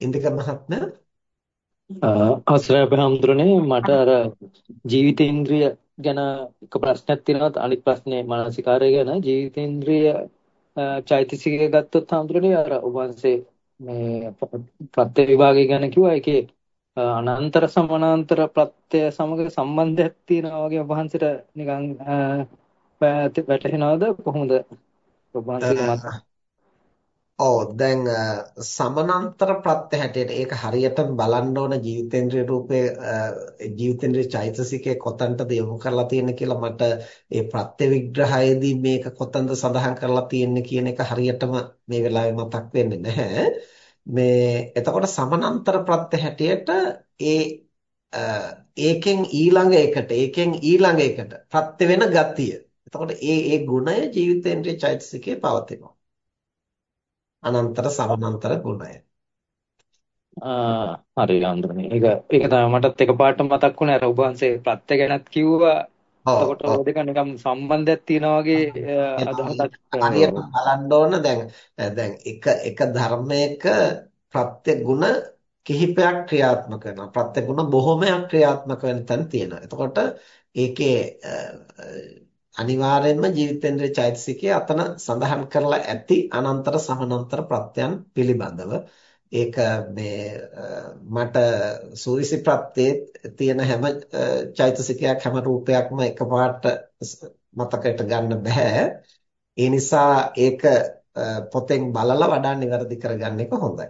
ඉන්දික මහත්මයා? අවසරයි අපේ හඳුරන්නේ. මට අර ජීවිතේන්ද්‍රිය ගැන එක ප්‍රශ්නයක් තියෙනවා. අනිත් ප්‍රශ්නේ මානසිකාරය ගැන. ජීවිතේන්ද්‍රිය චෛතසිකය ගත්තොත් හඳුරන්නේ අර ඔබන්සේ මේ ප්‍රත්‍ය විභාගය ගැන කිව්වා. ඒකේ අනන්තර සමානාන්තර ප්‍රත්‍ය සමග සම්බන්ධයක් තියෙනවා වගේ ඔබහන්සේට නිකන් වැටහෙනවද? කොහොමද? ඔබහන්සේගේ මත ඔව් දැන් සමානන්තර ප්‍රත්‍ය හැටියට ඒක හරියටම බලන්න ඕන ජීවිතේන්ද්‍රිය රූපේ ජීවිතේන්ද්‍රිය චෛතසිකයේ කොතනටද යොමු කරලා තියෙන්නේ කියලා මට ඒ ප්‍රත්‍ය විග්‍රහයේදී මේක කොතනද සඳහන් කරලා තියෙන්නේ කියන එක හරියටම මේ වෙලාවේ මතක් වෙන්නේ නැහැ. මේ එතකොට සමානන්තර ප්‍රත්‍ය හැටියට ඒ ඒකෙන් ඊළඟ එකට ඒකෙන් ඊළඟ එකට ප්‍රත්‍ය වෙන ගතිය. එතකොට ඒ ඒ ගුණය ජීවිතේන්ද්‍රිය චෛතසිකයේ පවතිනවා. අනන්තර සමානන්තර ගුණය. හරි අඳුරනේ. ඒක ඒක තමයි මටත් එකපාරට මතක් වුණේ අර ඔබ වහන්සේ ප්‍රත්‍ය ගැනත් කිව්වා. එතකොට ඔය දෙක නිකම් සම්බන්ධයක් තියෙනවා වගේ අදහසක් හරියට බලන්න ඕන දැන් දැන් එක එක ධර්මයක ප්‍රත්‍ය ගුණ කිහිපයක් ක්‍රියාත්මක වෙනවා. ප්‍රත්‍ය ගුණ බොහොමයක් ක්‍රියාත්මක වෙන තැන තියෙනවා. එතකොට ඒකේ අනිවාර්යයෙන්ම ජීවිතේන්ද්‍රය චෛතසිකයේ අතන සඳහන් කරලා ඇති අනන්තර සමානන්තර ප්‍රත්‍යයන් පිළිබඳව. ඒක මේ මට සූවිසි ප්‍රත්‍යයේ තියෙන හැම චෛතසිකයක් හැම රූපයක්ම එකපාරට මතකයට ගන්න බෑ. ඒ නිසා ඒක පොතෙන් බලලා වඩා නිවැරදි කරගන්න එක හොඳයි.